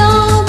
song.